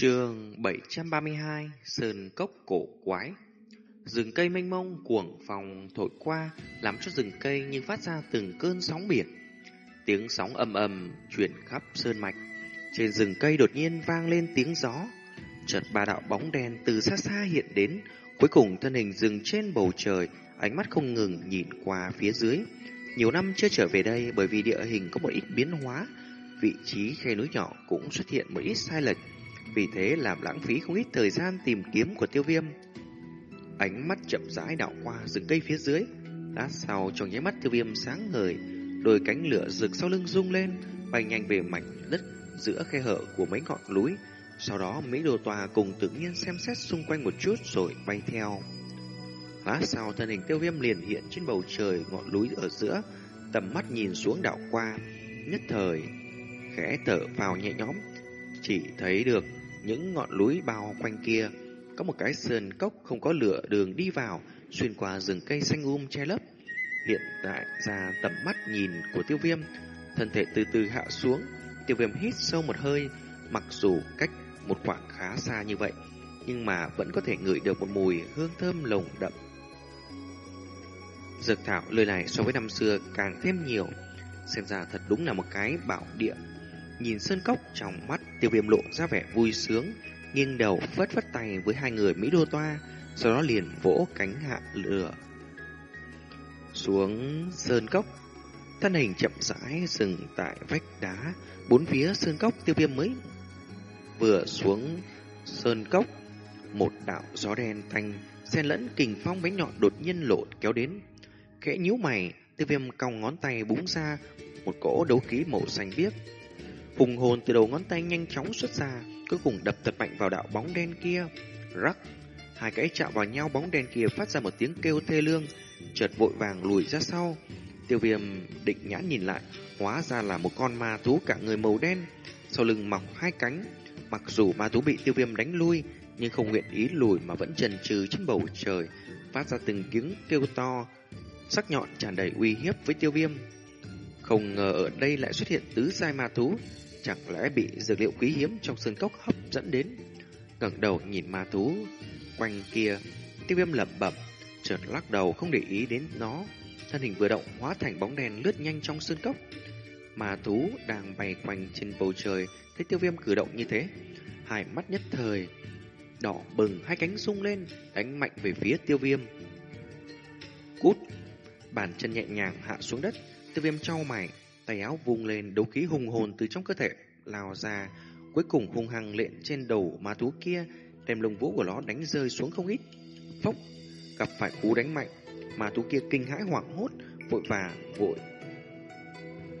Trường 732 Sơn Cốc Cổ Quái Rừng cây mênh mông cuồng phòng thổi qua làm cho rừng cây như phát ra từng cơn sóng biển. Tiếng sóng ầm ầm chuyển khắp sơn mạch. Trên rừng cây đột nhiên vang lên tiếng gió. Chợt ba đạo bóng đen từ xa xa hiện đến, cuối cùng thân hình dừng trên bầu trời, ánh mắt không ngừng nhìn qua phía dưới. Nhiều năm chưa trở về đây bởi vì địa hình có một ít biến hóa, vị trí khe núi nhỏ cũng xuất hiện một ít sai lệch vì thế làm lãng phí không ít thời gian tìm kiếm của tiêu viêm. Ánh mắt chậm rãi đảo qua rừng cây phía dưới. Lát sau trong nháy mắt tiêu viêm sáng ngời, đôi cánh lửa rực sau lưng rung lên, bay nhanh về mảnh đất giữa khe hở của mấy ngọn núi. Sau đó Mỹ Đồ Tòa cùng tự nhiên xem xét xung quanh một chút rồi bay theo. Lát sau thân hình tiêu viêm liền hiện trên bầu trời ngọn núi ở giữa, tầm mắt nhìn xuống đảo qua, nhất thời khẽ thở vào nhẹ nhõm, chỉ thấy được những ngọn núi bao quanh kia có một cái sườn cốc không có lửa đường đi vào, xuyên qua rừng cây xanh um che lấp. Hiện tại ra tầm mắt nhìn của tiêu viêm, thân thể từ từ hạ xuống, tiêu viêm hít sâu một hơi, mặc dù cách một khoảng khá xa như vậy, nhưng mà vẫn có thể ngửi được một mùi hương thơm lồng đậm. Dược thảo lời này so với năm xưa càng thêm nhiều, xem ra thật đúng là một cái bảo địa Nhìn sơn cốc trong mắt tiêu viêm lộ ra vẻ vui sướng, nghiêng đầu phất phất tay với hai người Mỹ đô toa, sau đó liền vỗ cánh hạ lửa. Xuống sơn cốc, thân hình chậm rãi dừng tại vách đá, bốn phía sơn cốc tiêu viêm mới vừa xuống sơn cốc, một đạo gió đen thanh xen lẫn kình phong bánh nhọn đột nhiên lộn kéo đến. Khẽ nhíu mày, tiêu viêm cong ngón tay búng ra một cỗ đấu khí màu xanh biếc Hùng hồn từ đầu ngón tay nhanh chóng xuất ra, cuối cùng đập thật mạnh vào đạo bóng đen kia. Rắc, hai cái chạm vào nhau bóng đen kia phát ra một tiếng kêu thê lương, chợt vội vàng lùi ra sau. Tiêu viêm định nhãn nhìn lại, hóa ra là một con ma thú cả người màu đen, sau lưng mọc hai cánh. Mặc dù ma thú bị tiêu viêm đánh lui, nhưng không nguyện ý lùi mà vẫn trần trừ trên bầu trời, phát ra từng tiếng kêu to, sắc nhọn tràn đầy uy hiếp với tiêu viêm. Không ngờ ở đây lại xuất hiện tứ giai ma thú, Chẳng lẽ bị dược liệu quý hiếm trong sơn cốc hấp dẫn đến? Ngẩng đầu nhìn ma thú, Quanh kia, Tiêu viêm lẩm bẩm, Chợt lắc đầu không để ý đến nó. Thân hình vừa động hóa thành bóng đèn lướt nhanh trong sơn cốc. Ma thú đang bay quanh trên bầu trời, Thấy tiêu viêm cử động như thế. Hai mắt nhất thời, Đỏ bừng, hai cánh sung lên, Đánh mạnh về phía tiêu viêm. Cút! Bàn chân nhẹ nhàng hạ xuống đất, Tiêu viêm trao mày tay áo vung lên đấu khí hùng hồn từ trong cơ thể lao ra, cuối cùng hung hăng lện trên đầu ma thú kia, đem lông vũ của nó đánh rơi xuống không ít. Phốc, gặp phải cú đánh mạnh, ma thú kia kinh hãi hoảng hốt, vội và vội.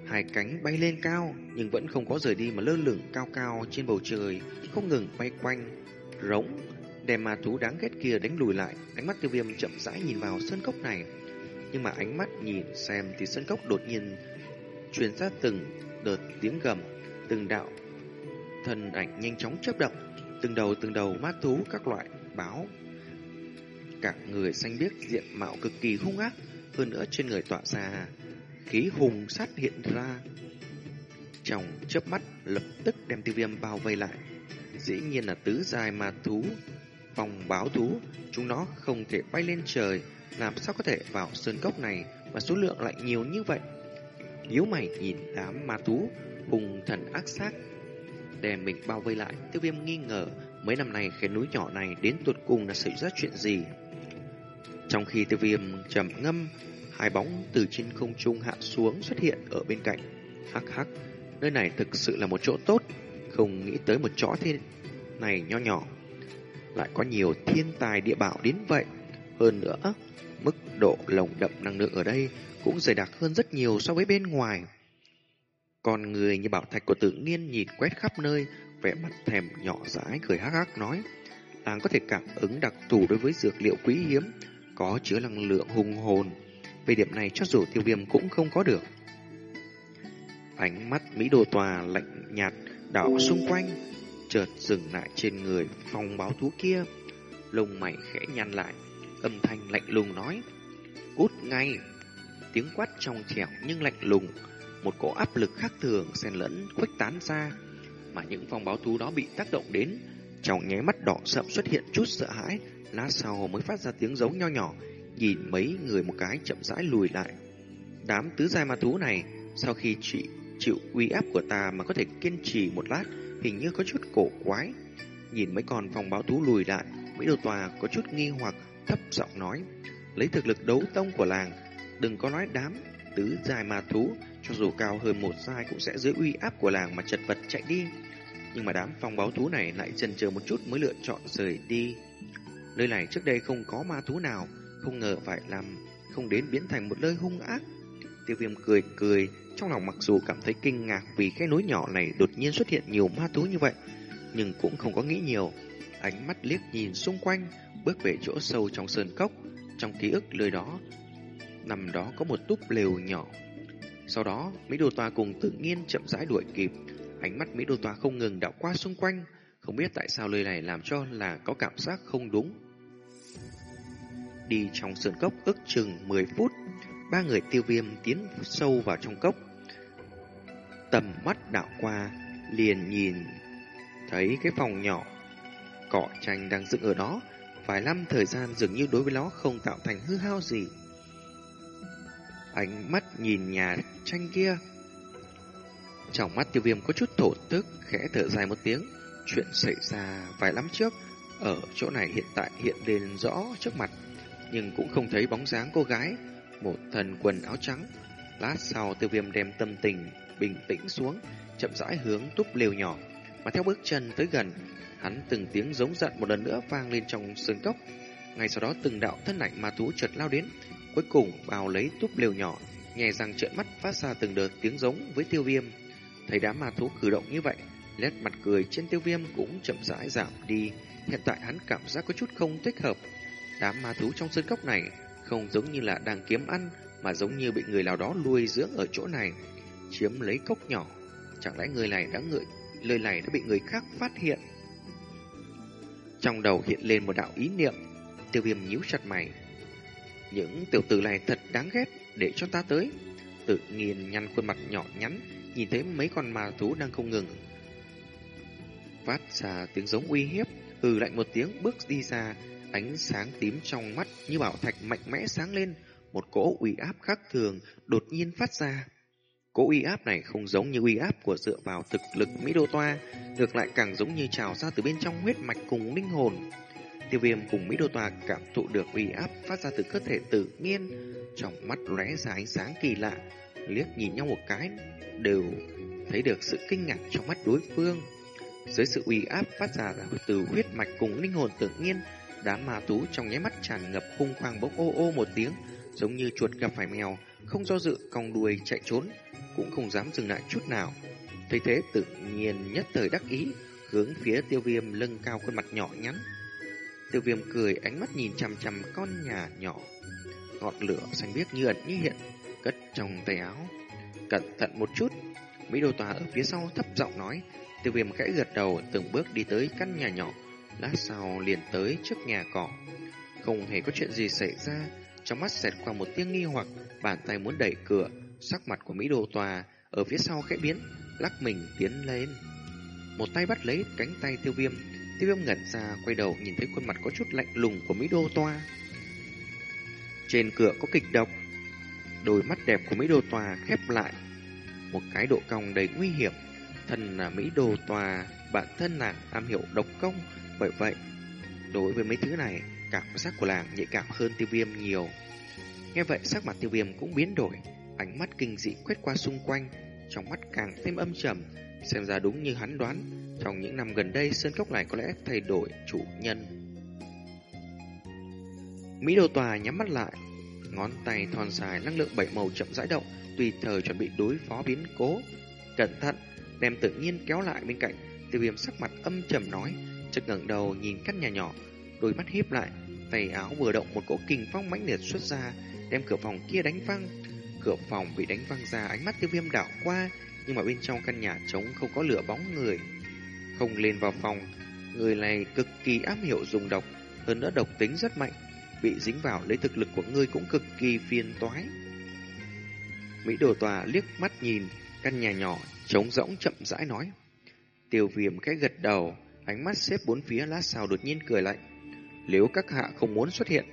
Hai cánh bay lên cao, nhưng vẫn không có rời đi mà lơ lửng cao cao trên bầu trời, không ngừng bay quanh, rống, đem ma thú đáng ghét kia đánh lùi lại, ánh mắt tiêu viêm chậm rãi nhìn vào sân cốc này. Nhưng mà ánh mắt nhìn xem thì sân cốc đột nhiên truyền ra từng đợt tiếng gầm, từng đạo thần ảnh nhanh chóng chớp động, từng đầu từng đầu mát thú các loại báo. Cả người xanh biếc diện mạo cực kỳ hung ác, hơn nữa trên người tỏa ra khí hùng sát hiện ra. Trong chớp mắt lập tức đem tiêu viêm bao vây lại. Dĩ nhiên là tứ dài ma thú, vòng báo thú, chúng nó không thể bay lên trời, làm sao có thể vào sơn cốc này mà số lượng lại nhiều như vậy nhíu mày nhìn đám ma thú hùng thần ác sát đem mình bao vây lại. Tiêu viêm nghi ngờ, mấy năm nay cái núi nhỏ này đến tuột cùng là xảy ra chuyện gì? Trong khi tiêu viêm trầm ngâm, hai bóng từ trên không trung hạ xuống xuất hiện ở bên cạnh. Hắc hắc, nơi này thực sự là một chỗ tốt, không nghĩ tới một chỗ thế này nho nhỏ. Lại có nhiều thiên tài địa bảo đến vậy. Hơn nữa, mức độ lồng đậm năng lượng ở đây cũng dày đặc hơn rất nhiều so với bên ngoài. Còn người như bảo thạch của tự nhiên nhìn quét khắp nơi, vẻ mặt thèm nhỏ dãi cười hắc hắc nói, làng có thể cảm ứng đặc thù đối với dược liệu quý hiếm, có chứa năng lượng hùng hồn. Về điểm này cho dù tiêu viêm cũng không có được. Ánh mắt Mỹ Đồ Tòa lạnh nhạt đảo xung quanh, chợt dừng lại trên người phong báo thú kia. Lông mày khẽ nhăn lại, âm thanh lạnh lùng nói, cút ngay. Tiếng quát trong trẻo nhưng lạnh lùng, một cỗ áp lực khác thường xen lẫn khuếch tán ra, mà những phong báo thú đó bị tác động đến, trong nháy mắt đỏ sậm xuất hiện chút sợ hãi, lát sau mới phát ra tiếng giống nho nhỏ, nhìn mấy người một cái chậm rãi lùi lại. Đám tứ giai ma thú này, sau khi chị chịu uy áp của ta mà có thể kiên trì một lát, hình như có chút cổ quái. Nhìn mấy con phòng báo thú lùi lại, Mỹ Đồ Tòa có chút nghi hoặc thấp giọng nói, lấy thực lực đấu tông của làng, đừng có nói đám tứ dài ma thú, cho dù cao hơn một dài cũng sẽ dưới uy áp của làng mà chật vật chạy đi. Nhưng mà đám phòng báo thú này lại chần chờ một chút mới lựa chọn rời đi. Nơi này trước đây không có ma thú nào, không ngờ phải làm không đến biến thành một nơi hung ác. Tiêu viêm cười cười, trong lòng mặc dù cảm thấy kinh ngạc vì cái núi nhỏ này đột nhiên xuất hiện nhiều ma thú như vậy, nhưng cũng không có nghĩ nhiều. Ánh mắt liếc nhìn xung quanh, bước về chỗ sâu trong sơn cốc. Trong ký ức nơi đó, nằm đó có một túp lều nhỏ. Sau đó, Mỹ đô Tòa cùng tự nhiên chậm rãi đuổi kịp. Ánh mắt Mỹ đô Tòa không ngừng đảo qua xung quanh, không biết tại sao lời này làm cho là có cảm giác không đúng. Đi trong sườn cốc ước chừng 10 phút, ba người tiêu viêm tiến sâu vào trong cốc. Tầm mắt đảo qua, liền nhìn thấy cái phòng nhỏ, cỏ tranh đang dựng ở đó, vài năm thời gian dường như đối với nó không tạo thành hư hao gì. Ánh mắt nhìn nhà tranh kia. Trong mắt tiêu viêm có chút thổ tức, khẽ thở dài một tiếng. Chuyện xảy ra vài năm trước, ở chỗ này hiện tại hiện lên rõ trước mặt, nhưng cũng không thấy bóng dáng cô gái, một thần quần áo trắng. Lát sau tiêu viêm đem tâm tình bình tĩnh xuống, chậm rãi hướng túp lều nhỏ, mà theo bước chân tới gần, hắn từng tiếng giống giận một lần nữa vang lên trong sườn cốc. Ngay sau đó từng đạo thân ảnh ma thú chợt lao đến, cuối cùng vào lấy túp lều nhỏ, nhè răng trợn mắt phát ra từng đợt tiếng giống với tiêu viêm. Thấy đám ma thú cử động như vậy, nét mặt cười trên tiêu viêm cũng chậm rãi giảm đi. Hiện tại hắn cảm giác có chút không thích hợp. Đám ma thú trong sân cốc này không giống như là đang kiếm ăn, mà giống như bị người nào đó nuôi dưỡng ở chỗ này, chiếm lấy cốc nhỏ. Chẳng lẽ người này đã ngợi, lời này đã bị người khác phát hiện? Trong đầu hiện lên một đạo ý niệm, tiêu viêm nhíu chặt mày. Những tiểu tử này thật đáng ghét, để cho ta tới. Tự nhiên nhăn khuôn mặt nhỏ nhắn, nhìn thấy mấy con ma thú đang không ngừng. Phát ra tiếng giống uy hiếp, hừ lạnh một tiếng bước đi ra, ánh sáng tím trong mắt như bảo thạch mạnh mẽ sáng lên, một cỗ uy áp khác thường đột nhiên phát ra. Cỗ uy áp này không giống như uy áp của dựa vào thực lực Mỹ Đô Toa, ngược lại càng giống như trào ra từ bên trong huyết mạch cùng linh hồn. Tiêu viêm cùng Mỹ Đô Tòa cảm thụ được uy áp phát ra từ cơ thể tự nhiên, trong mắt lóe ra ánh sáng kỳ lạ, liếc nhìn nhau một cái, đều thấy được sự kinh ngạc trong mắt đối phương. Dưới sự uy áp phát ra từ huyết mạch cùng linh hồn tự nhiên, đám ma thú trong nháy mắt tràn ngập hung khoang bốc ô ô một tiếng, giống như chuột gặp phải mèo, không do dự cong đuôi chạy trốn, cũng không dám dừng lại chút nào. Thấy thế tự nhiên nhất thời đắc ý, hướng phía tiêu viêm lưng cao khuôn mặt nhỏ nhắn. Tiêu viêm cười ánh mắt nhìn chằm chằm con nhà nhỏ. Ngọn lửa xanh biếc như ẩn như hiện, cất trong tay áo. Cẩn thận một chút, Mỹ đồ Tòa ở phía sau thấp giọng nói. Tiêu viêm khẽ gật đầu từng bước đi tới căn nhà nhỏ, lát sau liền tới trước nhà cỏ. Không hề có chuyện gì xảy ra, trong mắt xẹt qua một tiếng nghi hoặc, bàn tay muốn đẩy cửa, sắc mặt của Mỹ đồ Tòa ở phía sau khẽ biến, lắc mình tiến lên. Một tay bắt lấy cánh tay tiêu viêm, tiêu viêm ngẩn ra quay đầu nhìn thấy khuôn mặt có chút lạnh lùng của Mỹ Đô Toa. Trên cửa có kịch độc, đôi mắt đẹp của Mỹ Đô Toa khép lại, một cái độ cong đầy nguy hiểm. Thần là Mỹ Đô Toa, bản thân nàng am hiểu độc công, bởi vậy, đối với mấy thứ này, cảm giác của làng nhạy cảm hơn tiêu viêm nhiều. Nghe vậy sắc mặt tiêu viêm cũng biến đổi, ánh mắt kinh dị quét qua xung quanh, trong mắt càng thêm âm trầm, xem ra đúng như hắn đoán, trong những năm gần đây sơn cốc này có lẽ thay đổi chủ nhân. Mỹ Đô Tòa nhắm mắt lại, ngón tay thon dài năng lượng bảy màu chậm rãi động, tùy thời chuẩn bị đối phó biến cố. Cẩn thận, đem tự nhiên kéo lại bên cạnh, tiêu viêm sắc mặt âm trầm nói, chợt ngẩng đầu nhìn căn nhà nhỏ, đôi mắt híp lại, tay áo vừa động một cỗ kình phong mãnh liệt xuất ra, đem cửa phòng kia đánh văng. Cửa phòng bị đánh văng ra, ánh mắt tiêu viêm đảo qua, nhưng mà bên trong căn nhà trống không có lửa bóng người. Không lên vào phòng, người này cực kỳ ám hiểu dùng độc, hơn nữa độc tính rất mạnh, bị dính vào lấy thực lực của ngươi cũng cực kỳ phiền toái. Mỹ đồ tòa liếc mắt nhìn căn nhà nhỏ trống rỗng chậm rãi nói. Tiêu viêm cái gật đầu, ánh mắt xếp bốn phía lát sau đột nhiên cười lạnh. Nếu các hạ không muốn xuất hiện,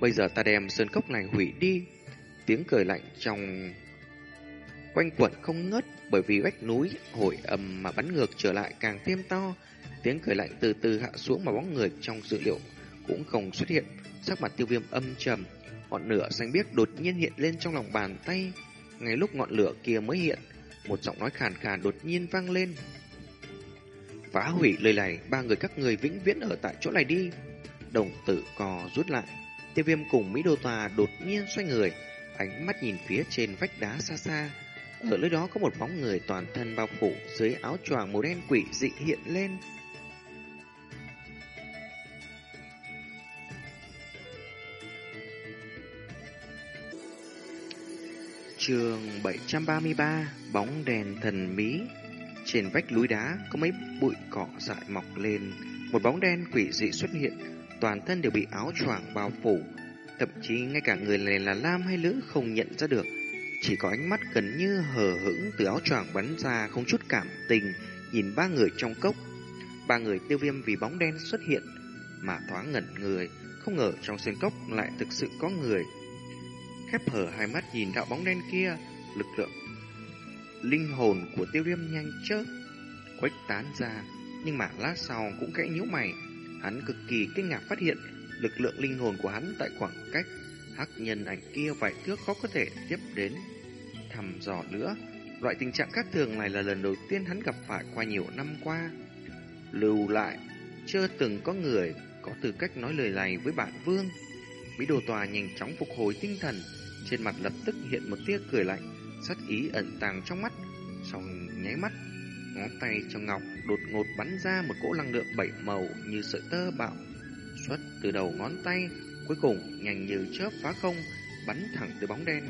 bây giờ ta đem sơn cốc này hủy đi. Tiếng cười lạnh trong quanh quẩn không ngớt bởi vì vách núi hồi ầm mà bắn ngược trở lại càng thêm to. Tiếng cười lạnh từ từ hạ xuống mà bóng người trong dự liệu cũng không xuất hiện. Sắc mặt tiêu viêm âm trầm, ngọn lửa xanh biếc đột nhiên hiện lên trong lòng bàn tay. Ngay lúc ngọn lửa kia mới hiện, một giọng nói khàn khàn đột nhiên vang lên. Phá hủy lời này, ba người các người vĩnh viễn ở tại chỗ này đi. Đồng tử cò rút lại. Tiêu viêm cùng Mỹ Đô Tòa đột nhiên xoay người, ánh mắt nhìn phía trên vách đá xa xa. Ở nơi đó có một bóng người toàn thân bao phủ dưới áo choàng màu đen quỷ dị hiện lên. Trường 733 Bóng đèn thần bí Trên vách núi đá có mấy bụi cỏ dại mọc lên. Một bóng đen quỷ dị xuất hiện. Toàn thân đều bị áo choàng bao phủ. Thậm chí ngay cả người này là nam hay nữ không nhận ra được. Chỉ có ánh mắt gần như hờ hững từ áo choàng bắn ra không chút cảm tình Nhìn ba người trong cốc. Ba người tiêu viêm vì bóng đen xuất hiện Mà thoáng ngẩn người Không ngờ trong sân cốc lại thực sự có người. Khép hở hai mắt nhìn đạo bóng đen kia, lực lượng linh hồn của tiêu viêm nhanh chớp quách tán ra, nhưng mà lát sau cũng kẽ nhíu mày, hắn cực kỳ kinh ngạc phát hiện lực lượng linh hồn của hắn tại khoảng cách hắc nhân ảnh kia vài thước khó có thể tiếp đến. Thăm dò nữa, loại tình trạng khác thường này là lần đầu tiên hắn gặp phải qua nhiều năm qua. Lưu lại, chưa từng có người có tư cách nói lời này với bản vương. Mỹ đồ tòa nhanh chóng phục hồi tinh thần, trên mặt lập tức hiện một tia cười lạnh, sát ý ẩn tàng trong mắt. Sau nháy mắt, ngón tay trong ngọc đột ngột bắn ra một cỗ năng lượng bảy màu như sợi tơ bạo xuất từ đầu ngón tay, cuối cùng nhanh như chớp phá không, bắn thẳng tới bóng đen.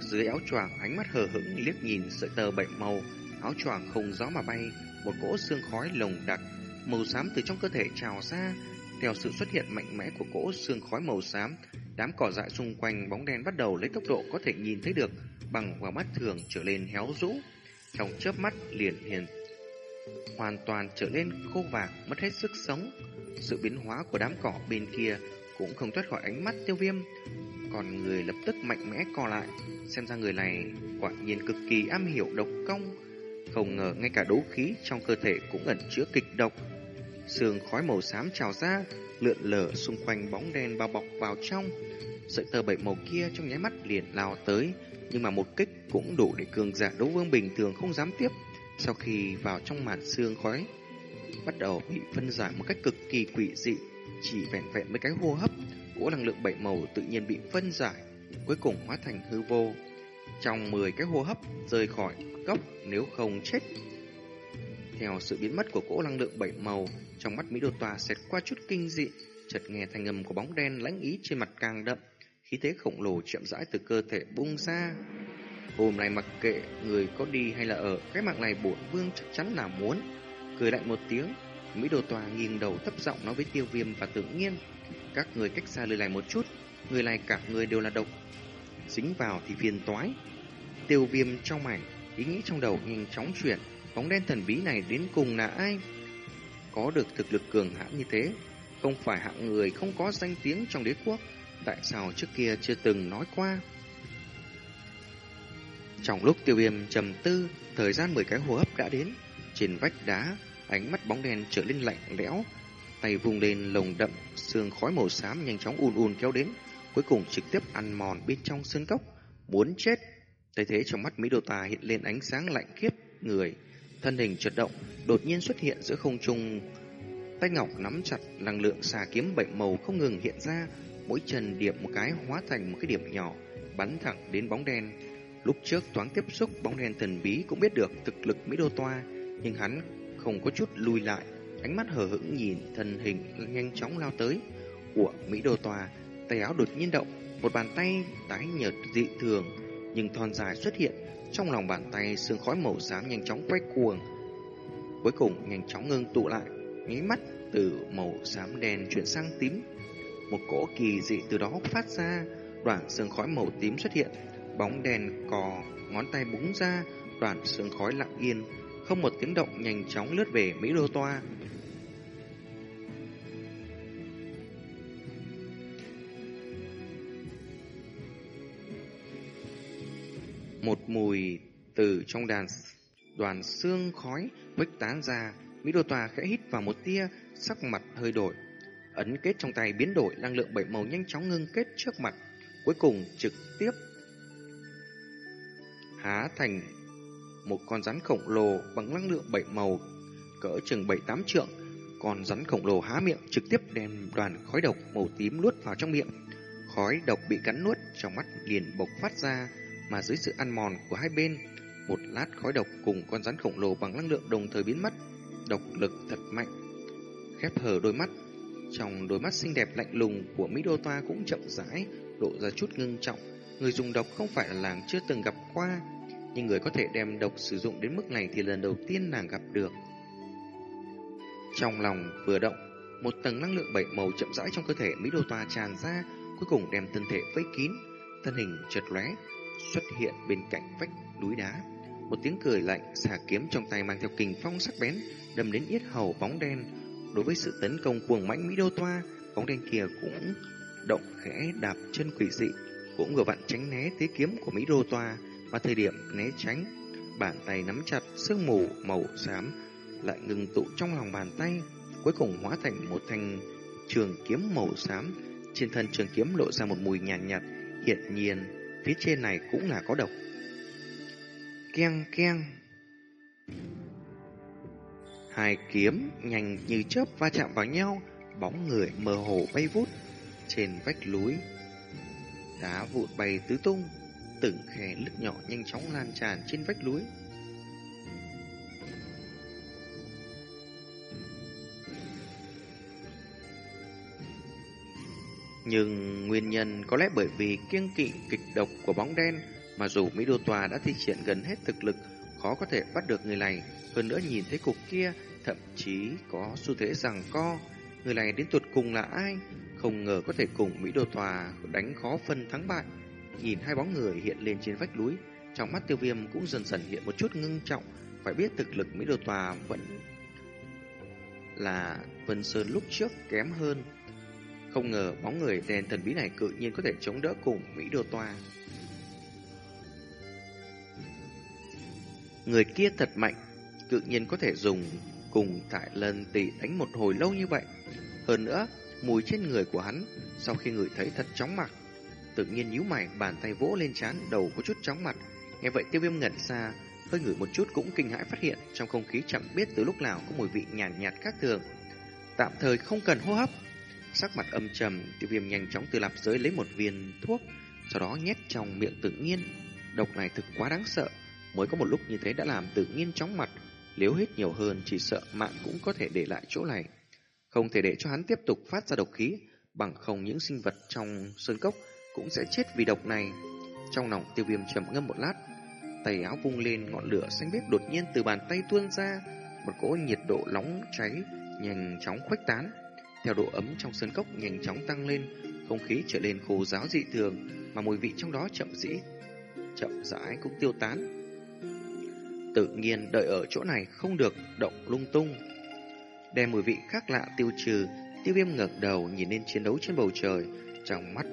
Dưới áo choàng ánh mắt hờ hững liếc nhìn sợi tơ bảy màu, áo choàng không gió mà bay, một cỗ xương khói lồng đặc, màu xám từ trong cơ thể trào ra, theo sự xuất hiện mạnh mẽ của cỗ xương khói màu xám, đám cỏ dại xung quanh bóng đen bắt đầu lấy tốc độ có thể nhìn thấy được bằng vào mắt thường trở lên héo rũ. Trong chớp mắt liền hiền hoàn toàn trở lên khô vàng, mất hết sức sống. Sự biến hóa của đám cỏ bên kia cũng không thoát khỏi ánh mắt tiêu viêm. Còn người lập tức mạnh mẽ co lại, xem ra người này quả nhiên cực kỳ am hiểu độc công. Không ngờ ngay cả đấu khí trong cơ thể cũng ẩn chứa kịch độc. Sương khói màu xám trào ra, lượn lờ xung quanh bóng đen bao bọc vào trong. Sợi tơ bảy màu kia trong nháy mắt liền lao tới, nhưng mà một kích cũng đủ để cường giả đấu vương bình thường không dám tiếp. Sau khi vào trong màn xương khói, bắt đầu bị phân giải một cách cực kỳ quỷ dị, chỉ vẹn vẹn mấy cái hô hấp, cỗ năng lượng bảy màu tự nhiên bị phân giải, cuối cùng hóa thành hư vô. Trong 10 cái hô hấp rời khỏi gốc nếu không chết theo sự biến mất của cỗ năng lượng bảy màu, trong mắt Mỹ Đô Tòa xẹt qua chút kinh dị, chợt nghe thanh âm của bóng đen lãnh ý trên mặt càng đậm, khí thế khổng lồ chậm rãi từ cơ thể bung ra. Hôm nay mặc kệ người có đi hay là ở, cái mạng này bổn vương chắc chắn là muốn. Cười lạnh một tiếng, Mỹ đồ Tòa nghiêng đầu thấp giọng nói với Tiêu Viêm và Tự Nhiên, các người cách xa lời này một chút, người này cả người đều là độc, dính vào thì phiền toái. Tiêu Viêm trong mảnh, ý nghĩ trong đầu nhanh chóng chuyển, bóng đen thần bí này đến cùng là ai? Có được thực lực cường hãn như thế, không phải hạng người không có danh tiếng trong đế quốc, tại sao trước kia chưa từng nói qua? Trong lúc tiêu viêm trầm tư, thời gian 10 cái hô hấp đã đến, trên vách đá, ánh mắt bóng đen trở lên lạnh lẽo, tay vùng lên lồng đậm, sương khói màu xám nhanh chóng ùn ùn kéo đến, cuối cùng trực tiếp ăn mòn bên trong sơn cốc, muốn chết. Thấy thế trong mắt Mỹ Đô Tà hiện lên ánh sáng lạnh khiếp người, thân hình chợt động, đột nhiên xuất hiện giữa không trung. Tay ngọc nắm chặt năng lượng xà kiếm bảy màu không ngừng hiện ra, mỗi chân điểm một cái hóa thành một cái điểm nhỏ, bắn thẳng đến bóng đen. Lúc trước thoáng tiếp xúc bóng đen thần bí cũng biết được thực lực Mỹ Đô Toa, nhưng hắn không có chút lùi lại, ánh mắt hờ hững nhìn thân hình nhanh chóng lao tới của Mỹ Đô tòa tay áo đột nhiên động, một bàn tay tái nhợt dị thường nhưng thon dài xuất hiện. Trong lòng bàn tay sương khói màu xám nhanh chóng quay cuồng Cuối cùng nhanh chóng ngưng tụ lại. Nháy mắt từ màu xám đen chuyển sang tím. Một cỗ kỳ dị từ đó phát ra Đoạn sương khói màu tím xuất hiện. Bóng đèn cò Ngón tay búng ra Đoạn sương khói lặng yên không một tiếng động nhanh chóng lướt về Mỹ Đô Toa. Một mùi từ trong đàn đoàn xương khói bích tán ra, Mỹ Đô Toa khẽ hít vào một tia, sắc mặt hơi đổi. Ấn kết trong tay biến đổi, năng lượng bảy màu nhanh chóng ngưng kết trước mặt, cuối cùng trực tiếp há thành một con rắn khổng lồ bằng năng lượng bảy màu cỡ chừng bảy tám trượng. Con rắn khổng lồ há miệng trực tiếp đem đoàn khói độc màu tím nuốt vào trong miệng. Khói độc bị cắn nuốt trong mắt liền bộc phát ra, mà dưới sự ăn mòn của hai bên, một lát khói độc cùng con rắn khổng lồ bằng năng lượng đồng thời biến mất. Độc lực thật mạnh. Khép hờ đôi mắt, trong đôi mắt xinh đẹp lạnh lùng của Mỹ Đô Toa cũng chậm rãi, lộ ra chút ngưng trọng. Người dùng độc không phải là làng chưa từng gặp qua, nhưng người có thể đem độc sử dụng đến mức này thì lần đầu tiên nàng gặp được. Trong lòng vừa động, một tầng năng lượng bảy màu chậm rãi trong cơ thể Mỹ Đô Toa tràn ra, cuối cùng đem thân thể vây kín, thân hình chợt lóe xuất hiện bên cạnh vách núi đá. Một tiếng cười lạnh, xà kiếm trong tay mang theo kình phong sắc bén, đâm đến yết hầu bóng đen. Đối với sự tấn công cuồng mãnh Mỹ Đô Toa, bóng đen kia cũng động khẽ đạp chân quỷ dị, cũng vừa vặn tránh né thế kiếm của Mỹ Đô Toa, và thời điểm né tránh, bàn tay nắm chặt sương mù màu xám lại ngừng tụ trong lòng bàn tay, cuối cùng hóa thành một thanh trường kiếm màu xám. Trên thân trường kiếm lộ ra một mùi nhàn nhạt, nhạt, hiện nhiên phía trên này cũng là có độc. Keng keng. Hai kiếm nhanh như chớp va chạm vào nhau, bóng người mơ hồ bay vút trên vách núi. Đá vụn bay tứ tung, từng khe lứt nhỏ nhanh chóng lan tràn trên vách núi. Nhưng nguyên nhân có lẽ bởi vì kiêng kỵ kịch độc của bóng đen mà dù Mỹ Đô Tòa đã thi triển gần hết thực lực, khó có thể bắt được người này. Hơn nữa nhìn thấy cục kia, thậm chí có xu thế rằng co. Người này đến tuột cùng là ai? Không ngờ có thể cùng Mỹ Đô Tòa đánh khó phân thắng bại. Nhìn hai bóng người hiện lên trên vách núi, trong mắt tiêu viêm cũng dần dần hiện một chút ngưng trọng. Phải biết thực lực Mỹ Đô Tòa vẫn là Vân Sơn lúc trước kém hơn. Không ngờ bóng người đèn thần bí này cự nhiên có thể chống đỡ cùng Mỹ Đô Tòa. Người kia thật mạnh, cự nhiên có thể dùng cùng tại lần tỷ đánh một hồi lâu như vậy. Hơn nữa, mùi trên người của hắn sau khi người thấy thật chóng mặt. Tự nhiên nhíu mày, bàn tay vỗ lên trán, đầu có chút chóng mặt. Nghe vậy tiêu viêm ngẩn ra hơi ngửi một chút cũng kinh hãi phát hiện trong không khí chẳng biết từ lúc nào có mùi vị nhàn nhạt, nhạt khác thường. Tạm thời không cần hô hấp. Sắc mặt âm trầm, tiêu viêm nhanh chóng từ lạp giới lấy một viên thuốc, sau đó nhét trong miệng tự nhiên. Độc này thực quá đáng sợ, mới có một lúc như thế đã làm tự nhiên chóng mặt. Nếu hết nhiều hơn chỉ sợ mạng cũng có thể để lại chỗ này. Không thể để cho hắn tiếp tục phát ra độc khí, bằng không những sinh vật trong sơn cốc cũng sẽ chết vì độc này. Trong lòng tiêu viêm trầm ngâm một lát, tay áo vung lên ngọn lửa xanh biếc đột nhiên từ bàn tay tuôn ra, một cỗ nhiệt độ nóng cháy nhanh chóng khuếch tán. Theo độ ấm trong sơn cốc nhanh chóng tăng lên, không khí trở nên khô giáo dị thường, mà mùi vị trong đó chậm dĩ chậm rãi cũng tiêu tán. Tự nhiên đợi ở chỗ này không được động lung tung. Đem mùi vị khác lạ tiêu trừ, tiêu viêm ngẩng đầu nhìn lên chiến đấu trên bầu trời, trong mắt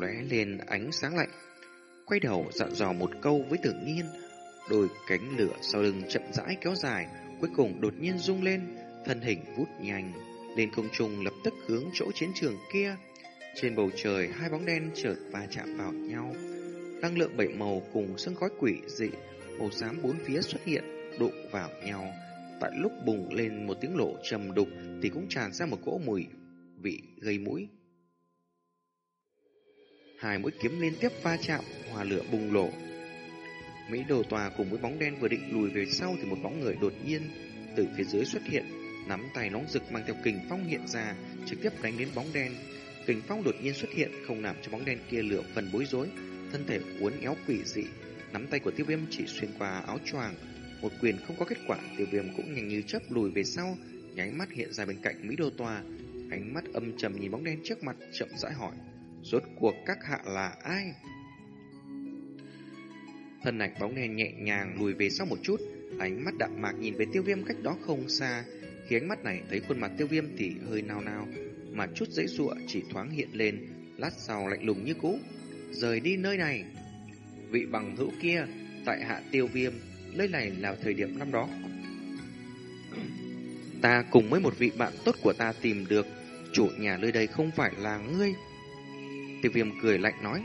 lóe lên ánh sáng lạnh. Quay đầu dặn dò một câu với tự nhiên, đôi cánh lửa sau lưng chậm rãi kéo dài, cuối cùng đột nhiên rung lên, thân hình vút nhanh, lên không trung lập tức hướng chỗ chiến trường kia. Trên bầu trời, hai bóng đen chợt va chạm vào nhau. Năng lượng bảy màu cùng sương khói quỷ dị, màu xám bốn phía xuất hiện, đụng vào nhau. Tại lúc bùng lên một tiếng lộ trầm đục thì cũng tràn ra một cỗ mùi vị gây mũi. Hai mũi kiếm liên tiếp va chạm, hòa lửa bùng lộ. Mỹ đồ tòa cùng với bóng đen vừa định lùi về sau thì một bóng người đột nhiên từ phía dưới xuất hiện, nắm tay nóng rực mang theo kình phong hiện ra, trực tiếp đánh đến bóng đen. Kình phong đột nhiên xuất hiện, không làm cho bóng đen kia lửa phần bối rối, thân thể uốn éo quỷ dị, nắm tay của Tiêu Viêm chỉ xuyên qua áo choàng, một quyền không có kết quả, Tiêu Viêm cũng nhanh như chớp lùi về sau, nháy mắt hiện ra bên cạnh Mỹ Đô Tòa, ánh mắt âm trầm nhìn bóng đen trước mặt, chậm rãi hỏi: Rốt cuộc các hạ là ai? Thân ảnh bóng đen nhẹ nhàng lùi về sau một chút, Ánh mắt đạm mạc nhìn về tiêu viêm cách đó không xa, khi ánh mắt này thấy khuôn mặt tiêu viêm thì hơi nao nao, mà chút dãy dụa chỉ thoáng hiện lên, lát sau lạnh lùng như cũ. Rời đi nơi này. Vị bằng hữu kia, tại hạ tiêu viêm, nơi này là thời điểm năm đó. Ta cùng với một vị bạn tốt của ta tìm được, chủ nhà nơi đây không phải là ngươi. Tiêu viêm cười lạnh nói,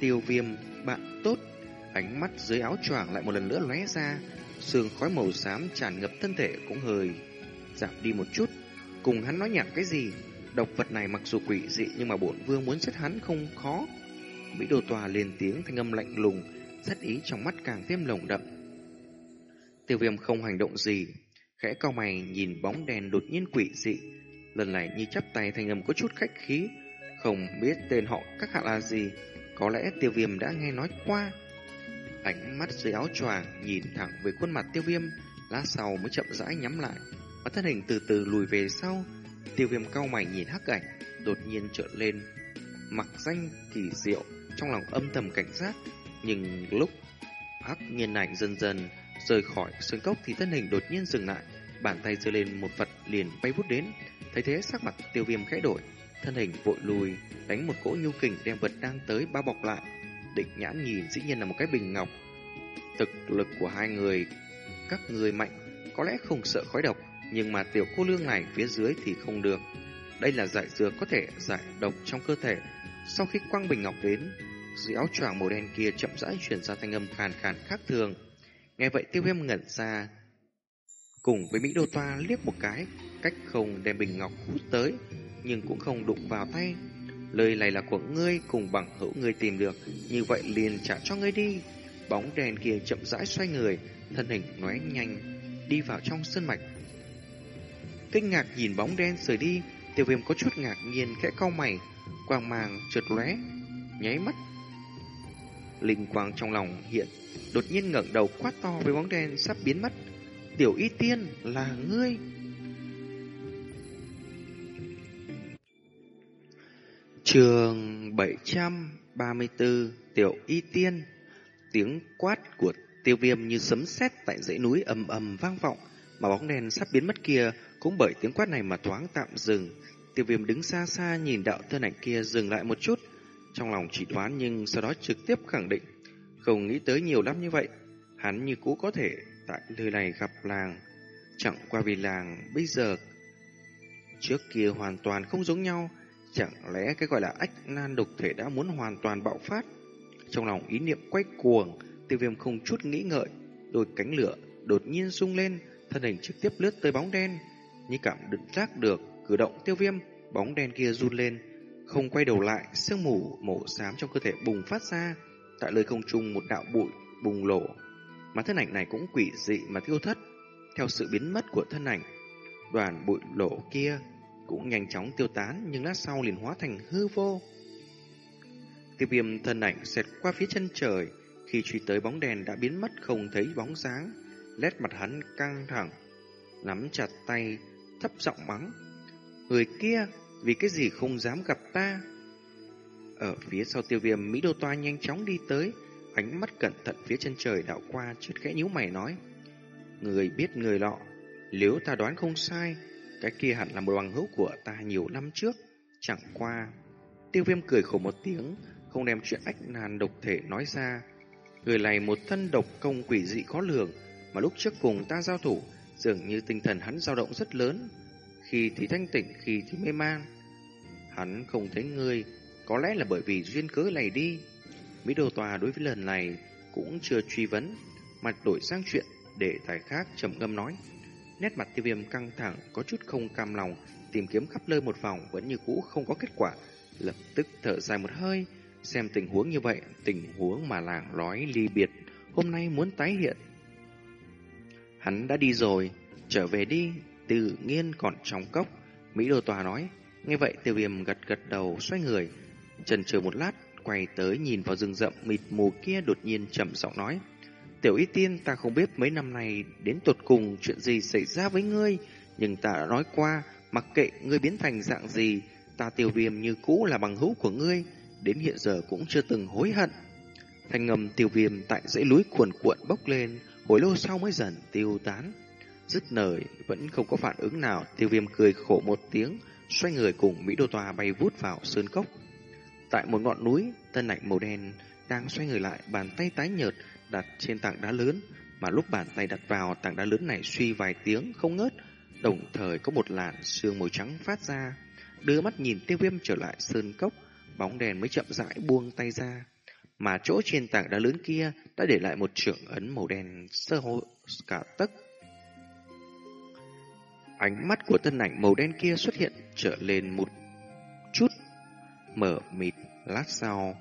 tiêu viêm, bạn tốt. Ánh mắt dưới áo choàng lại một lần nữa lóe ra, sương khói màu xám tràn ngập thân thể cũng hơi giảm đi một chút. Cùng hắn nói nhảm cái gì? Độc vật này mặc dù quỷ dị nhưng mà bổn vương muốn giết hắn không khó. Mỹ đồ tòa lên tiếng thanh âm lạnh lùng, rất ý trong mắt càng thêm lồng đậm. Tiêu viêm không hành động gì, khẽ cao mày nhìn bóng đèn đột nhiên quỷ dị. Lần này như chắp tay thanh âm có chút khách khí, không biết tên họ các hạ là gì, có lẽ tiêu viêm đã nghe nói qua. Ánh mắt dưới áo choàng nhìn thẳng về khuôn mặt tiêu viêm, lát sau mới chậm rãi nhắm lại, và thân hình từ từ lùi về sau. Tiêu viêm cau mày nhìn hắc ảnh, đột nhiên trợn lên, mặc danh kỳ diệu, trong lòng âm thầm cảnh giác, nhưng lúc hắc nhiên ảnh dần dần rời khỏi sơn cốc thì thân hình đột nhiên dừng lại, bàn tay giơ lên một vật liền bay vút đến, thấy thế sắc mặt tiêu viêm khẽ đổi, thân hình vội lùi, đánh một cỗ nhu kình đem vật đang tới bao bọc lại. Định nhãn nhìn dĩ nhiên là một cái bình ngọc. Thực lực của hai người, các người mạnh, có lẽ không sợ khói độc, nhưng mà tiểu cô lương này phía dưới thì không được. Đây là giải dược có thể giải độc trong cơ thể. Sau khi quăng bình ngọc đến, dưới áo choàng màu đen kia chậm rãi chuyển ra thanh âm khàn khàn khác thường. Nghe vậy tiêu viêm ngẩn ra, cùng với Mỹ Đô Toa liếc một cái, cách không đem bình ngọc hút tới, nhưng cũng không đụng vào tay. Lời này là của ngươi cùng bằng hữu ngươi tìm được, như vậy liền trả cho ngươi đi. Bóng đèn kia chậm rãi xoay người, thân hình lóe nhanh, đi vào trong sân mạch. Kinh ngạc nhìn bóng đen rời đi, tiêu viêm có chút ngạc nhiên khẽ cau mày, quang màng trượt lóe, nháy mắt. Linh quang trong lòng hiện, đột nhiên ngẩng đầu quát to với bóng đen sắp biến mất. Tiểu y tiên là ngươi. Trường 734 Tiểu Y Tiên. Tiếng quát của tiêu viêm như sấm sét tại dãy núi ầm ầm vang vọng, Mà bóng đèn sắp biến mất kia cũng bởi tiếng quát này mà thoáng tạm dừng. Tiêu viêm đứng xa xa nhìn đạo thân ảnh kia dừng lại một chút. Trong lòng chỉ đoán nhưng sau đó trực tiếp khẳng định, Không nghĩ tới nhiều lắm như vậy. Hắn như cũ có thể tại nơi này gặp làng. Chẳng qua vì làng, bây giờ Trước kia hoàn toàn không giống nhau Chẳng lẽ cái gọi là ách nan độc thể đã muốn hoàn toàn bạo phát? Trong lòng ý niệm quay cuồng, tiêu viêm không chút nghĩ ngợi, đôi cánh lửa đột nhiên rung lên, thân hình trực tiếp lướt tới bóng đen. Như cảm đựng giác được cử động tiêu viêm, bóng đen kia run lên, không quay đầu lại, sương mù màu xám trong cơ thể bùng phát ra, tại lời không trung một đạo bụi bùng lổ. Mà thân ảnh này cũng quỷ dị mà tiêu thất, theo sự biến mất của thân ảnh. Đoàn bụi lỗ kia cũng nhanh chóng tiêu tán nhưng lát sau liền hóa thành hư vô. Tiêu viêm thân ảnh xẹt qua phía chân trời, khi truy tới bóng đèn đã biến mất không thấy bóng dáng, lét mặt hắn căng thẳng, nắm chặt tay, thấp giọng mắng. Người kia, vì cái gì không dám gặp ta? Ở phía sau tiêu viêm, Mỹ Đô Toa nhanh chóng đi tới, ánh mắt cẩn thận phía chân trời đạo qua, chút khẽ nhíu mày nói. Người biết người lọ, nếu ta đoán không sai, cái kia hẳn là một bằng hữu của ta nhiều năm trước. Chẳng qua. Tiêu viêm cười khổ một tiếng, không đem chuyện ách nàn độc thể nói ra. Người này một thân độc công quỷ dị khó lường, mà lúc trước cùng ta giao thủ, dường như tinh thần hắn dao động rất lớn. Khi thì thanh tỉnh, khi thì mê man. Hắn không thấy ngươi, có lẽ là bởi vì duyên cớ này đi. Mỹ đồ tòa đối với lần này cũng chưa truy vấn, mặt đổi sang chuyện để tài khác trầm ngâm nói. Nét mặt tiêu viêm căng thẳng, có chút không cam lòng, tìm kiếm khắp nơi một vòng vẫn như cũ không có kết quả. Lập tức thở dài một hơi, xem tình huống như vậy, tình huống mà làng nói ly biệt, hôm nay muốn tái hiện. Hắn đã đi rồi, trở về đi, tự nhiên còn trong cốc. Mỹ Đô Tòa nói, nghe vậy tiêu viêm gật gật đầu xoay người, chần chờ một lát, quay tới nhìn vào rừng rậm mịt mù kia đột nhiên chậm giọng nói. Tiểu y tiên ta không biết mấy năm này đến tột cùng chuyện gì xảy ra với ngươi, nhưng ta đã nói qua, mặc kệ ngươi biến thành dạng gì, ta tiêu viêm như cũ là bằng hữu của ngươi, đến hiện giờ cũng chưa từng hối hận. Thanh ngầm tiêu viêm tại dãy núi cuồn cuộn bốc lên, hồi lâu sau mới dần tiêu tán. Dứt lời vẫn không có phản ứng nào, tiêu viêm cười khổ một tiếng, xoay người cùng Mỹ Đô Tòa bay vút vào sơn cốc. Tại một ngọn núi, thân ảnh màu đen đang xoay người lại, bàn tay tái nhợt đặt trên tảng đá lớn, mà lúc bàn tay đặt vào tảng đá lớn này suy vài tiếng không ngớt, đồng thời có một làn sương màu trắng phát ra. Đưa mắt nhìn tiêu viêm trở lại sơn cốc, bóng đèn mới chậm rãi buông tay ra. Mà chỗ trên tảng đá lớn kia đã để lại một trưởng ấn màu đen sơ hồ cả tấc. Ánh mắt của thân ảnh màu đen kia xuất hiện trở lên một chút mở mịt lát sau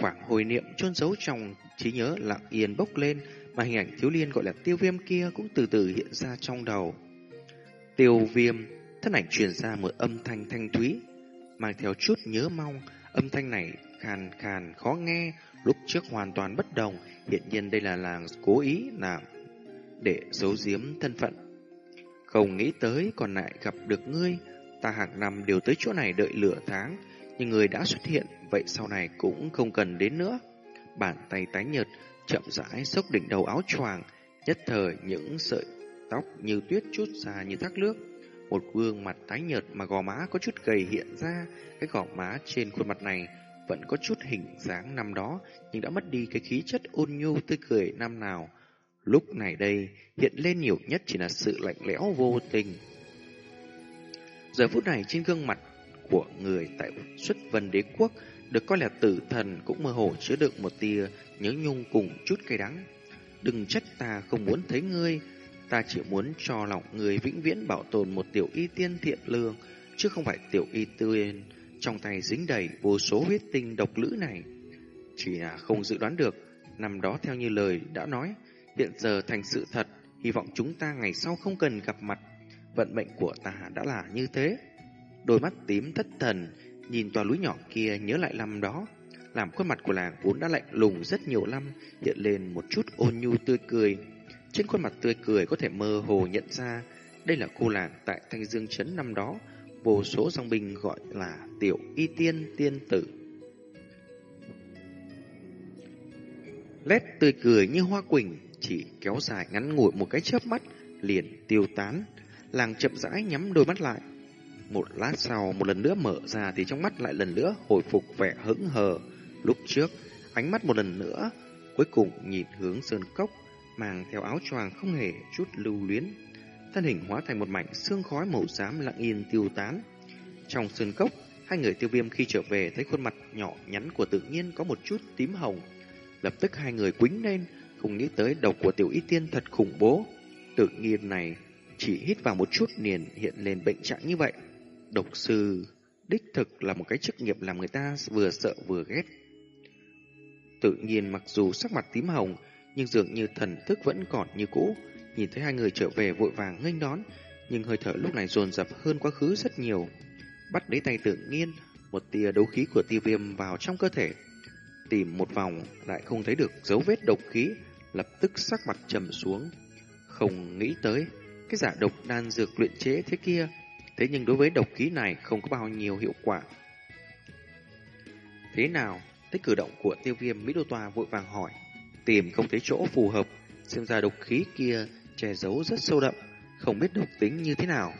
khoảng hồi niệm chôn giấu trong trí nhớ lặng yên bốc lên mà hình ảnh thiếu liên gọi là tiêu viêm kia cũng từ từ hiện ra trong đầu. Tiêu viêm, thân ảnh truyền ra một âm thanh thanh thúy, mang theo chút nhớ mong, âm thanh này khàn khàn khó nghe, lúc trước hoàn toàn bất đồng, hiện nhiên đây là làng cố ý làm để giấu giếm thân phận. Không nghĩ tới còn lại gặp được ngươi, ta hàng năm đều tới chỗ này đợi lửa tháng, nhưng người đã xuất hiện, vậy sau này cũng không cần đến nữa. Bàn tay tái nhợt, chậm rãi xốc đỉnh đầu áo choàng, nhất thời những sợi tóc như tuyết chút ra như thác nước. Một gương mặt tái nhợt mà gò má có chút gầy hiện ra, cái gò má trên khuôn mặt này vẫn có chút hình dáng năm đó, nhưng đã mất đi cái khí chất ôn nhu tươi cười năm nào. Lúc này đây, hiện lên nhiều nhất chỉ là sự lạnh lẽo vô tình. Giờ phút này trên gương mặt của người tại xuất vân đế quốc được coi là tử thần cũng mơ hồ chứa đựng một tia nhớ nhung cùng chút cay đắng. Đừng trách ta không muốn thấy ngươi, ta chỉ muốn cho lòng người vĩnh viễn bảo tồn một tiểu y tiên thiện lương, chứ không phải tiểu y tiên trong tay dính đầy vô số huyết tinh độc lữ này. Chỉ là không dự đoán được, năm đó theo như lời đã nói, hiện giờ thành sự thật, hy vọng chúng ta ngày sau không cần gặp mặt. Vận mệnh của ta đã là như thế. Đôi mắt tím thất thần, nhìn tòa núi nhỏ kia nhớ lại năm đó, làm khuôn mặt của làng vốn đã lạnh lùng rất nhiều năm, hiện lên một chút ôn nhu tươi cười. Trên khuôn mặt tươi cười có thể mơ hồ nhận ra, đây là cô làng tại Thanh Dương Trấn năm đó, vô số dòng binh gọi là tiểu y tiên tiên tử. Lét tươi cười như hoa quỳnh, chỉ kéo dài ngắn ngủi một cái chớp mắt, liền tiêu tán. Làng chậm rãi nhắm đôi mắt lại, một lát sau, một lần nữa mở ra thì trong mắt lại lần nữa hồi phục vẻ hững hờ. Lúc trước, ánh mắt một lần nữa, cuối cùng nhìn hướng sơn cốc, mang theo áo choàng không hề chút lưu luyến. Thân hình hóa thành một mảnh xương khói màu xám lặng yên tiêu tán. Trong sơn cốc, hai người tiêu viêm khi trở về thấy khuôn mặt nhỏ nhắn của tự nhiên có một chút tím hồng. Lập tức hai người quính lên, không nghĩ tới đầu của tiểu y tiên thật khủng bố. Tự nhiên này chỉ hít vào một chút liền hiện lên bệnh trạng như vậy. Độc sư đích thực là một cái chức nghiệp làm người ta vừa sợ vừa ghét. Tự nhiên mặc dù sắc mặt tím hồng, nhưng dường như thần thức vẫn còn như cũ. Nhìn thấy hai người trở về vội vàng nghênh đón, nhưng hơi thở lúc này dồn dập hơn quá khứ rất nhiều. Bắt lấy tay tự nhiên, một tia đấu khí của tiêu viêm vào trong cơ thể. Tìm một vòng lại không thấy được dấu vết độc khí, lập tức sắc mặt trầm xuống. Không nghĩ tới, cái giả độc đan dược luyện chế thế kia Thế nhưng đối với độc khí này không có bao nhiêu hiệu quả. Thế nào? Thấy cử động của tiêu viêm Mỹ Đô Tòa vội vàng hỏi. Tìm không thấy chỗ phù hợp. Xem ra độc khí kia che giấu rất sâu đậm. Không biết độc tính như thế nào.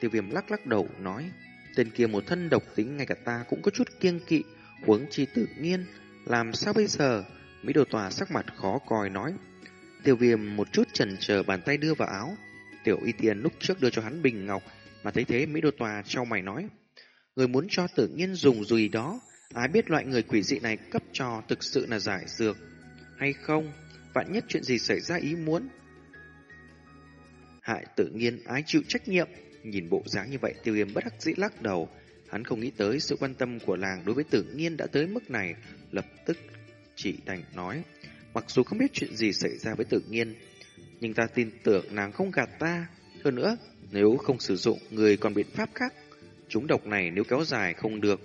Tiêu viêm lắc lắc đầu, nói. Tên kia một thân độc tính, ngay cả ta cũng có chút kiêng kỵ. Huống chi tự nhiên. Làm sao bây giờ? Mỹ Đô Tòa sắc mặt khó coi, nói. Tiêu viêm một chút chần chờ bàn tay đưa vào áo. Tiểu y tiên lúc trước đưa cho hắn bình ngọc mà thấy thế Mỹ Đô Tòa trao mày nói, người muốn cho tự nhiên dùng gì đó, ai biết loại người quỷ dị này cấp cho thực sự là giải dược hay không, vạn nhất chuyện gì xảy ra ý muốn. Hại tự nhiên ái chịu trách nhiệm, nhìn bộ dáng như vậy tiêu yêm bất đắc dĩ lắc đầu, hắn không nghĩ tới sự quan tâm của làng đối với tự nhiên đã tới mức này, lập tức chỉ đành nói, mặc dù không biết chuyện gì xảy ra với tự nhiên, nhưng ta tin tưởng nàng không gạt ta, hơn nữa nếu không sử dụng, người còn biện pháp khác. Chúng độc này nếu kéo dài không được.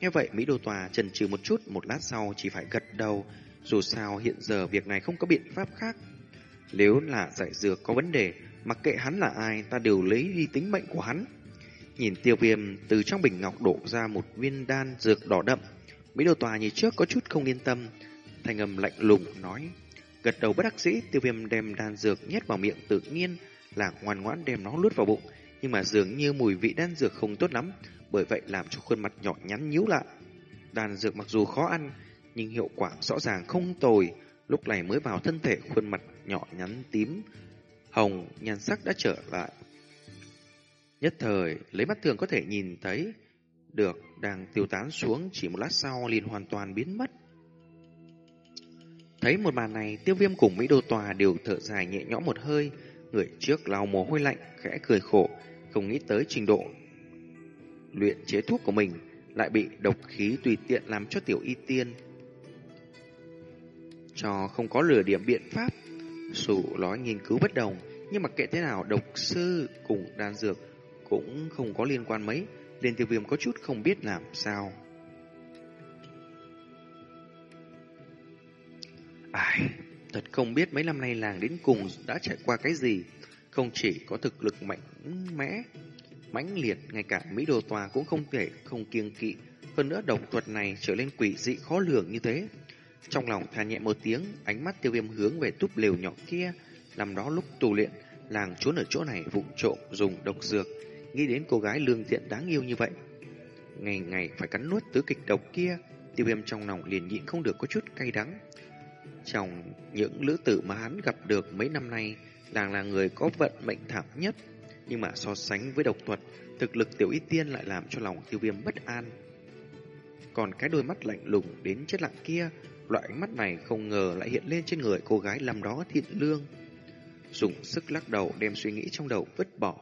Nghe vậy Mỹ Đô Tòa chần chừ một chút, một lát sau chỉ phải gật đầu. Dù sao hiện giờ việc này không có biện pháp khác. Nếu là giải dược có vấn đề, mặc kệ hắn là ai, ta đều lấy đi tính mệnh của hắn. Nhìn tiêu viêm từ trong bình ngọc đổ ra một viên đan dược đỏ đậm. Mỹ Đô Tòa như trước có chút không yên tâm. Thành âm lạnh lùng nói, Gật đầu bất đắc dĩ, tiêu viêm đem đan dược nhét vào miệng tự nhiên là ngoan ngoãn đem nó lướt vào bụng. Nhưng mà dường như mùi vị đan dược không tốt lắm, bởi vậy làm cho khuôn mặt nhỏ nhắn nhíu lại. Đan dược mặc dù khó ăn, nhưng hiệu quả rõ ràng không tồi. Lúc này mới vào thân thể khuôn mặt nhỏ nhắn tím, hồng, nhan sắc đã trở lại. Nhất thời, lấy mắt thường có thể nhìn thấy được đang tiêu tán xuống chỉ một lát sau liền hoàn toàn biến mất. Thấy một màn này, tiêu viêm cùng Mỹ Đô Tòa đều thở dài nhẹ nhõm một hơi, người trước lau mồ hôi lạnh, khẽ cười khổ, không nghĩ tới trình độ luyện chế thuốc của mình lại bị độc khí tùy tiện làm cho tiểu y tiên cho không có lừa điểm biện pháp. sủ nói nghiên cứu bất đồng, nhưng mà kệ thế nào độc sư cùng đan dược cũng không có liên quan mấy, nên tiêu viêm có chút không biết làm sao. Ai, thật không biết mấy năm nay làng đến cùng đã trải qua cái gì. Không chỉ có thực lực mạnh mẽ, mãnh liệt, ngay cả Mỹ Đồ Tòa cũng không thể không kiêng kỵ. Hơn nữa độc thuật này trở lên quỷ dị khó lường như thế. Trong lòng than nhẹ một tiếng, ánh mắt tiêu viêm hướng về túp lều nhỏ kia. làm đó lúc tù luyện, làng trốn ở chỗ này vụng trộm dùng độc dược, nghĩ đến cô gái lương thiện đáng yêu như vậy. Ngày ngày phải cắn nuốt tứ kịch độc kia, tiêu viêm trong lòng liền nhịn không được có chút cay đắng. Trong những lữ tử mà hắn gặp được mấy năm nay, nàng là người có vận mệnh thảm nhất. Nhưng mà so sánh với độc thuật, thực lực tiểu y tiên lại làm cho lòng tiêu viêm bất an. Còn cái đôi mắt lạnh lùng đến chết lặng kia, loại mắt này không ngờ lại hiện lên trên người cô gái làm đó thiện lương. Dùng sức lắc đầu đem suy nghĩ trong đầu vứt bỏ.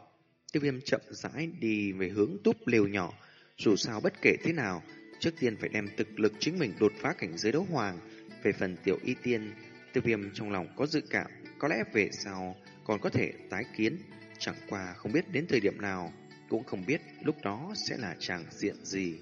Tiêu viêm chậm rãi đi về hướng túp lều nhỏ. Dù sao bất kể thế nào, trước tiên phải đem thực lực chính mình đột phá cảnh giới đấu hoàng. Về phần tiểu y tiên, tiêu viêm trong lòng có dự cảm, có lẽ về sau còn có thể tái kiến. Chẳng qua không biết đến thời điểm nào, cũng không biết lúc đó sẽ là chàng diện gì.